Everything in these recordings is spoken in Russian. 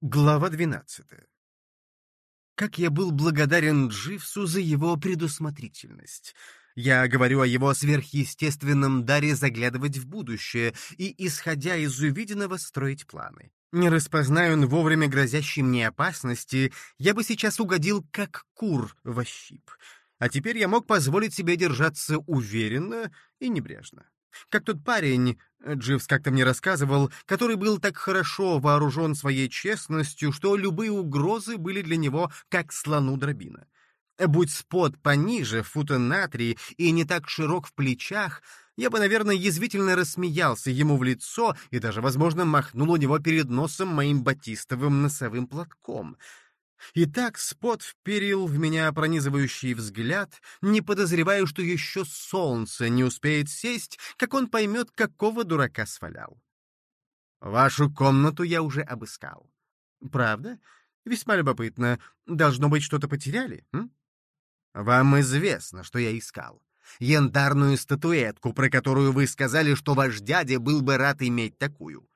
Глава 12. Как я был благодарен Дживсу за его предусмотрительность. Я говорю о его сверхъестественном даре заглядывать в будущее и, исходя из увиденного, строить планы. Не распознаю он вовремя грозящей мне опасности, я бы сейчас угодил как кур во щип. А теперь я мог позволить себе держаться уверенно и небрежно. Как тот парень, Дживс как-то мне рассказывал, который был так хорошо вооружен своей честностью, что любые угрозы были для него как слону дробина. Будь спот пониже, фута на и не так широк в плечах, я бы, наверное, язвительно рассмеялся ему в лицо и даже, возможно, махнул у него перед носом моим батистовым носовым платком — и так Спот вперил в меня пронизывающий взгляд, не подозревая, что еще солнце не успеет сесть, как он поймет, какого дурака свалял. Вашу комнату я уже обыскал. Правда? Весьма любопытно. Должно быть, что-то потеряли? М? Вам известно, что я искал. Янтарную статуэтку, про которую вы сказали, что ваш дядя был бы рад иметь такую.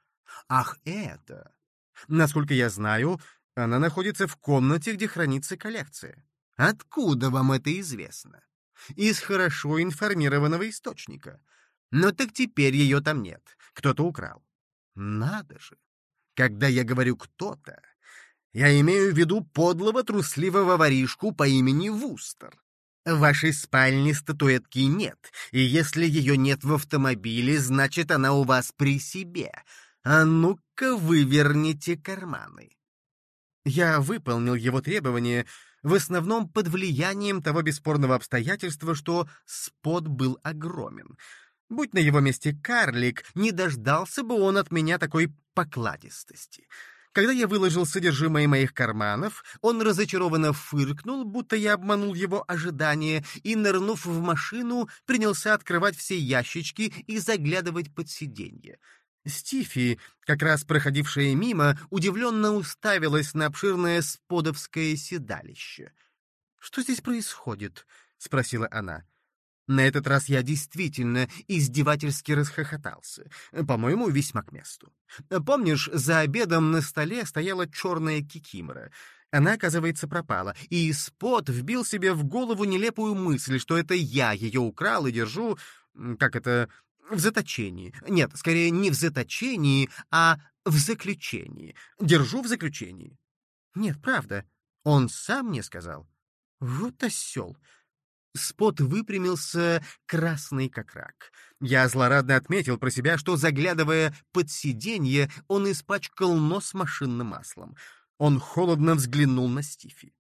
Ах, это... Насколько я знаю, она находится в комнате, где хранится коллекция. Откуда вам это известно? Из хорошо информированного источника. Но так теперь ее там нет. Кто-то украл. Надо же. Когда я говорю «кто-то», я имею в виду подлого трусливого воришку по имени Вустер. В вашей спальне статуэтки нет, и если ее нет в автомобиле, значит, она у вас при себе. А ну-ка выверните карманы. Я выполнил его требования в основном под влиянием того бесспорного обстоятельства, что спот был огромен. Будь на его месте карлик, не дождался бы он от меня такой покладистости. Когда я выложил содержимое моих карманов, он разочарованно фыркнул, будто я обманул его ожидания, и, нырнув в машину, принялся открывать все ящички и заглядывать под сиденье. Стифи, как раз проходившая мимо, удивленно уставилась на обширное сподовское седалище. «Что здесь происходит?» — спросила она. На этот раз я действительно издевательски расхохотался. По-моему, весьма к месту. Помнишь, за обедом на столе стояла черная кикимора. Она, оказывается, пропала, и Спот вбил себе в голову нелепую мысль, что это я ее украл и держу, как это, в заточении. Нет, скорее не в заточении, а в заключении. Держу в заключении. Нет, правда. Он сам мне сказал. Вот осел. Спот выпрямился, красный как рак. Я злорадно отметил про себя, что, заглядывая под сиденье, он испачкал нос машинным маслом. Он холодно взглянул на Стифи.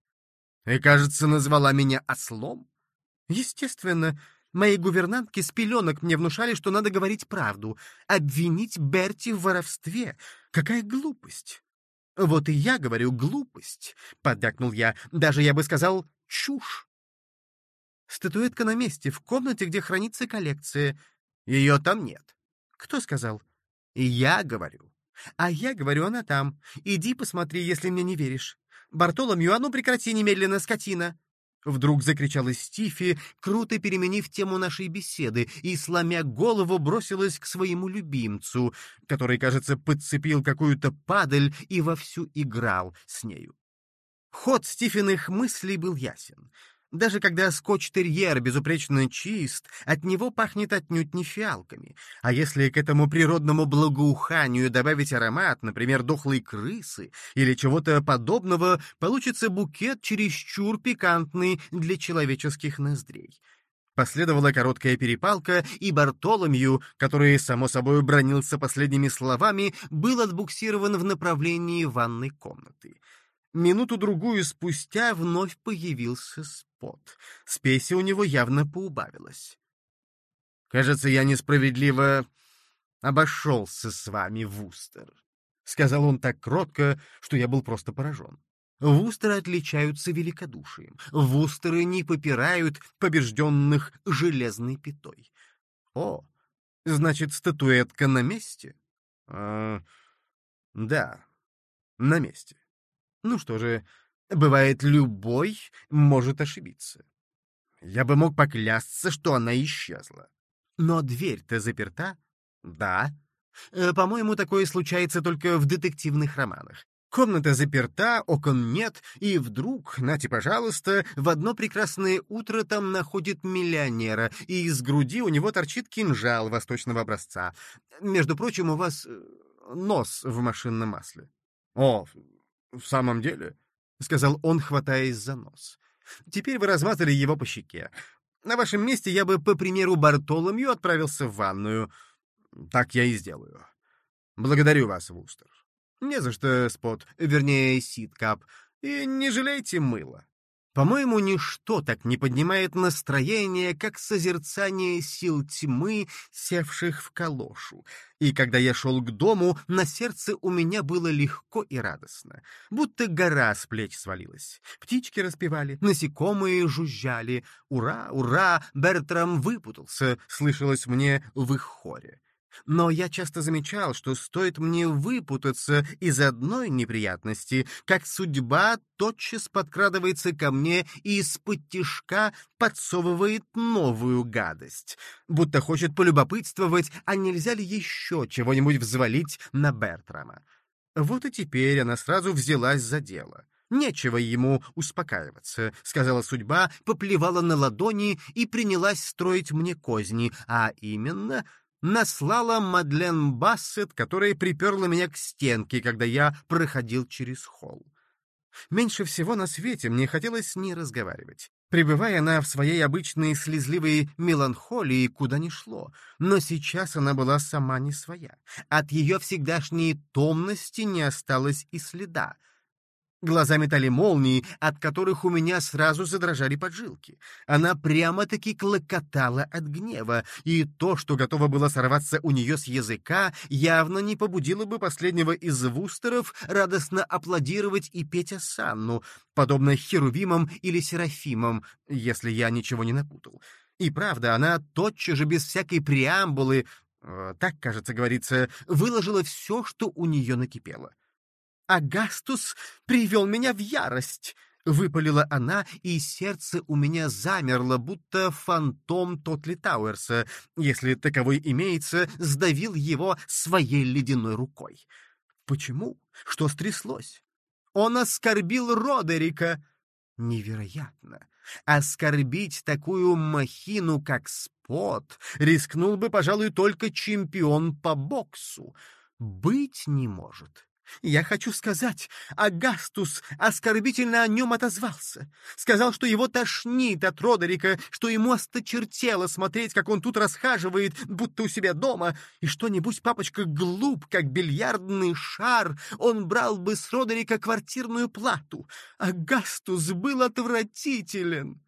«И, кажется, назвала меня ослом?» «Естественно, Мои гувернантки с пеленок мне внушали, что надо говорить правду. Обвинить Берти в воровстве. Какая глупость! Вот и я говорю глупость, — поддакнул я. Даже, я бы сказал, чушь. Статуэтка на месте, в комнате, где хранится коллекция. Ее там нет. Кто сказал? Я говорю. А я говорю, она там. Иди посмотри, если мне не веришь. Бартоломью, а ну прекрати немедленно, скотина. Вдруг закричала Стифи, круто переменив тему нашей беседы, и, сломя голову, бросилась к своему любимцу, который, кажется, подцепил какую-то падаль и вовсю играл с нею. Ход Стифиных мыслей был ясен. Даже когда скотч-терьер безупречно чист, от него пахнет отнюдь не фиалками. А если к этому природному благоуханию добавить аромат, например, дохлой крысы или чего-то подобного, получится букет чересчур пикантный для человеческих ноздрей. Последовала короткая перепалка, и Бартоломью, который, само собой, бронился последними словами, был отбуксирован в направлении ванной комнаты. Минуту-другую спустя вновь появился спот. Спеси у него явно поубавилось. «Кажется, я несправедливо обошелся с вами, Вустер», — сказал он так кротко, что я был просто поражен. Вустеры отличаются великодушием. Вустеры не попирают побежденных железной пятой. О, значит, статуэтка на месте? А, да, на месте. Ну что же, бывает, любой может ошибиться. Я бы мог поклясться, что она исчезла. Но дверь-то заперта? Да. Э, по-моему, такое случается только в детективных романах. Комната заперта, окон нет, и вдруг, нате, пожалуйста, в одно прекрасное утро там находит миллионера, и из груди у него торчит кинжал восточного образца. Между прочим, у вас э, нос в машинном масле. — О, в самом деле? — сказал он, хватаясь за нос. — Теперь вы размазали его по щеке. На вашем месте я бы, по примеру Бартоломью, отправился в ванную. Так я и сделаю. Благодарю вас, Вустер. Не за что, Спот, вернее, Ситкап. И не жалейте мыла. По-моему, ничто так не поднимает настроение, как созерцание сил тьмы, севших в калошу. И когда я шел к дому, на сердце у меня было легко и радостно, будто гора с плеч свалилась. Птички распевали, насекомые жужжали. «Ура, ура! Бертрам выпутался!» — слышалось мне в их хоре. Но я часто замечал, что стоит мне выпутаться из одной неприятности, как судьба тотчас подкрадывается ко мне и из-под тишка подсовывает новую гадость, будто хочет полюбопытствовать, а нельзя ли еще чего-нибудь взвалить на Бертрама. Вот и теперь она сразу взялась за дело. Нечего ему успокаиваться, — сказала судьба, поплевала на ладони и принялась строить мне козни, а именно наслала Мадлен Бассет, которая приперла меня к стенке, когда я проходил через холл. Меньше всего на свете мне хотелось с ней разговаривать. Пребывая она в своей обычной слезливой меланхолии, куда ни шло, но сейчас она была сама не своя. От ее всегдашней томности не осталось и следа — Глаза метали молнии, от которых у меня сразу задрожали поджилки. Она прямо-таки клокотала от гнева, и то, что готово было сорваться у нее с языка, явно не побудило бы последнего из вустеров радостно аплодировать и петь осанну, подобно херувимам или серафимам, если я ничего не напутал. И правда, она тотчас же, без всякой преамбулы, э, так, кажется, говорится, выложила все, что у нее накипело. Агастус привел меня в ярость!» — выпалила она, и сердце у меня замерло, будто фантом Тотли Тауэрса, если таковой имеется, сдавил его своей ледяной рукой. «Почему? Что стряслось?» «Он оскорбил Родерика!» «Невероятно! Оскорбить такую махину, как Спот, рискнул бы, пожалуй, только чемпион по боксу. Быть не может!» Я хочу сказать, Агастус оскорбительно о нем отозвался. Сказал, что его тошнит от Родерика, что ему осточертело смотреть, как он тут расхаживает, будто у себя дома, и что-нибудь папочка глуп, как бильярдный шар, он брал бы с Родерика квартирную плату. Агастус был отвратителен.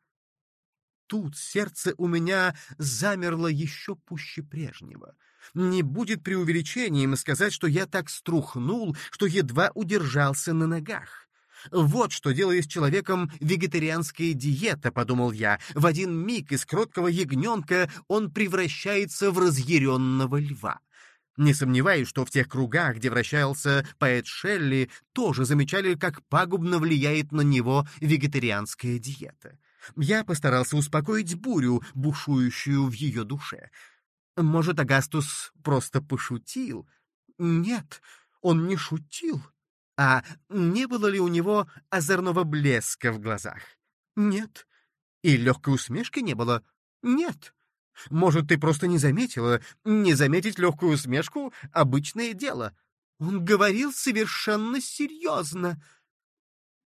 Тут сердце у меня замерло еще пуще прежнего. Не будет преувеличением сказать, что я так струхнул, что едва удержался на ногах. Вот что делает с человеком вегетарианская диета, подумал я. В один миг из кроткого ягненка он превращается в разъяренного льва. Не сомневаюсь, что в тех кругах, где вращался поэт Шелли, тоже замечали, как пагубно влияет на него вегетарианская диета. Я постарался успокоить бурю, бушующую в ее душе. Может, Агастус просто пошутил? Нет, он не шутил. А не было ли у него озорного блеска в глазах? Нет. И легкой усмешки не было? Нет. Может, ты просто не заметила? Не заметить легкую усмешку — обычное дело. Он говорил совершенно серьезно.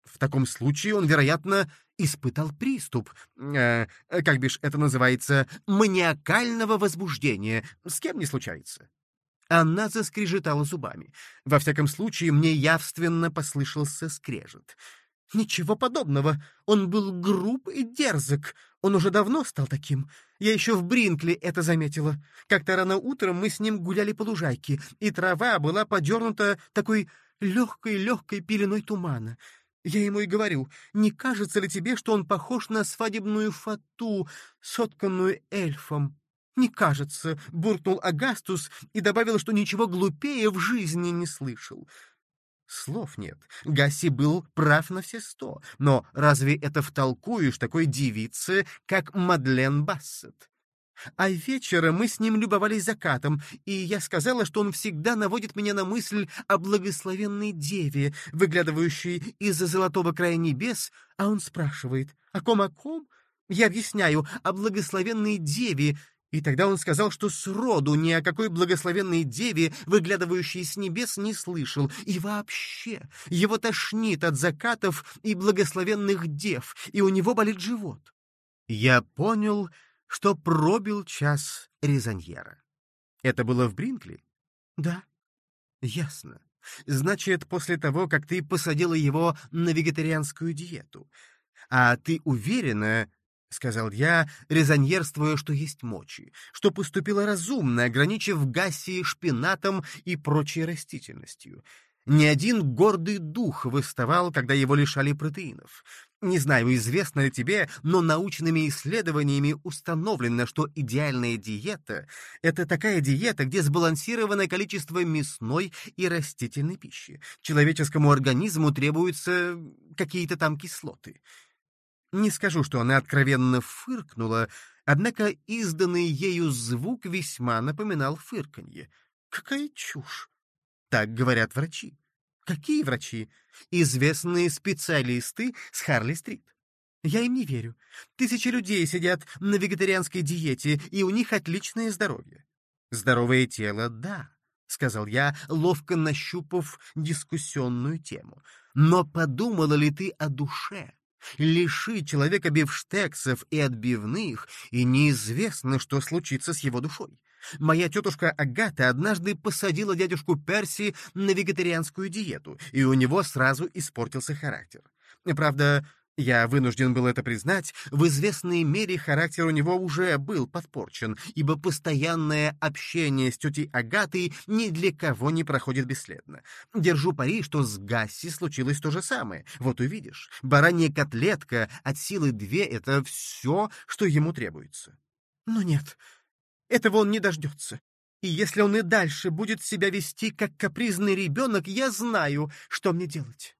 В таком случае он, вероятно, испытал приступ, э, как бишь это называется, маниакального возбуждения. С кем не случается. Она заскрежетала зубами. Во всяком случае, мне явственно послышался скрежет. Ничего подобного. Он был груб и дерзок. Он уже давно стал таким. Я еще в Бринкли это заметила. Как-то рано утром мы с ним гуляли по лужайке, и трава была подернута такой легкой-легкой пеленой тумана. Я ему и говорю, не кажется ли тебе, что он похож на свадебную фату, сотканную эльфом? «Не кажется», — буркнул Агастус и добавил, что ничего глупее в жизни не слышал. Слов нет. Гасси был прав на все сто. Но разве это втолкуешь такой девице, как Мадлен Бассет? А вечером мы с ним любовались закатом, и я сказала, что он всегда наводит меня на мысль о благословенной деве, выглядывающей из-за золотого края небес, а он спрашивает, о ком, о ком? Я объясняю, о благословенной деве, и тогда он сказал, что сроду ни о какой благословенной деве, выглядывающей с небес, не слышал. И вообще, его тошнит от закатов и благословенных дев, и у него болит живот. Я понял, что пробил час резоньера. Это было в Бринкли? Да. Ясно. Значит, после того, как ты посадила его на вегетарианскую диету. А ты уверена, — сказал я, резоньерствуя, что есть мочи, что поступила разумно, ограничив Гассии шпинатом и прочей растительностью. Ни один гордый дух выставал, когда его лишали протеинов. Не знаю, известно ли тебе, но научными исследованиями установлено, что идеальная диета — это такая диета, где сбалансировано количество мясной и растительной пищи. Человеческому организму требуются какие-то там кислоты. Не скажу, что она откровенно фыркнула, однако изданный ею звук весьма напоминал фырканье. Какая чушь! Так говорят врачи. Какие врачи? Известные специалисты с Харли-стрит. Я им не верю. Тысячи людей сидят на вегетарианской диете, и у них отличное здоровье. Здоровое тело — да, — сказал я, ловко нащупав дискуссионную тему. Но подумала ли ты о душе? Лиши человека бифштексов и отбивных, и неизвестно, что случится с его душой. Моя тетушка Агата однажды посадила дядюшку Перси на вегетарианскую диету, и у него сразу испортился характер. Правда, я вынужден был это признать, в известной мере характер у него уже был подпорчен, ибо постоянное общение с тетей Агатой ни для кого не проходит бесследно. Держу пари, что с Гасси случилось то же самое. Вот увидишь, баранья котлетка от силы две — это все, что ему требуется. Но нет, этого он не дождется. И если он и дальше будет себя вести как капризный ребенок, я знаю, что мне делать.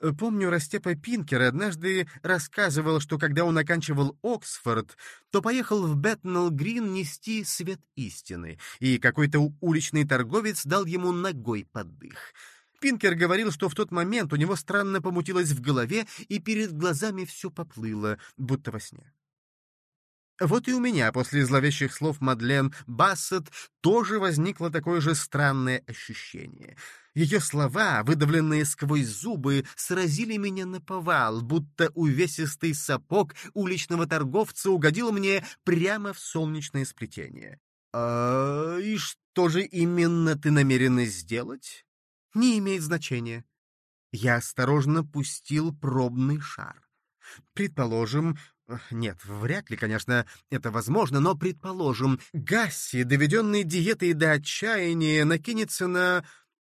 Э, помню, Растепа Пинкер однажды рассказывал, что когда он оканчивал Оксфорд, то поехал в Бэтнелл-Грин нести свет истины, и какой-то уличный торговец дал ему ногой под дых. Пинкер говорил, что в тот момент у него странно помутилось в голове, и перед глазами все поплыло, будто во сне. Вот и у меня после зловещих слов Мадлен Бассет тоже возникло такое же странное ощущение. Ее слова, выдавленные сквозь зубы, сразили меня на повал, будто увесистый сапог уличного торговца угодил мне прямо в солнечное сплетение. «А и что же именно ты намерена сделать?» «Не имеет значения». Я осторожно пустил пробный шар. Предположим, нет, вряд ли, конечно, это возможно, но предположим, Гасси, доведенный диетой до отчаяния, накинется на...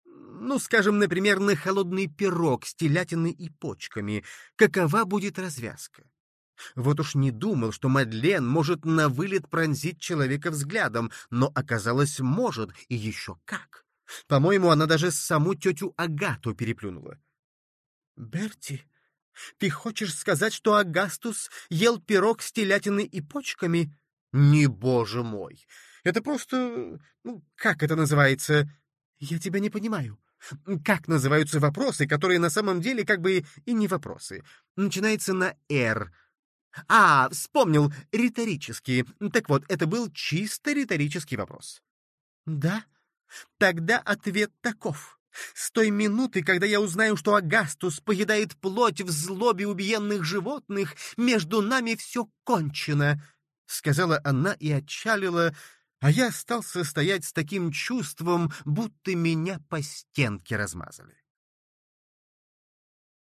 Ну, скажем, например, на холодный пирог с телятиной и почками. Какова будет развязка? Вот уж не думал, что Мадлен может на вылет пронзить человека взглядом, но оказалось, может, и еще как. По-моему, она даже саму тетю Агату переплюнула. «Берти», ты хочешь сказать, что Агастус ел пирог с телятиной и почками? Не, боже мой! Это просто... Ну, как это называется? Я тебя не понимаю. Как называются вопросы, которые на самом деле как бы и не вопросы? Начинается на «р». А, вспомнил, риторический. Так вот, это был чисто риторический вопрос. Да? Тогда ответ таков. С той минуты, когда я узнаю, что Агастус поедает плоть в злобе убиенных животных, между нами все кончено, — сказала она и отчалила, а я остался стоять с таким чувством, будто меня по стенке размазали.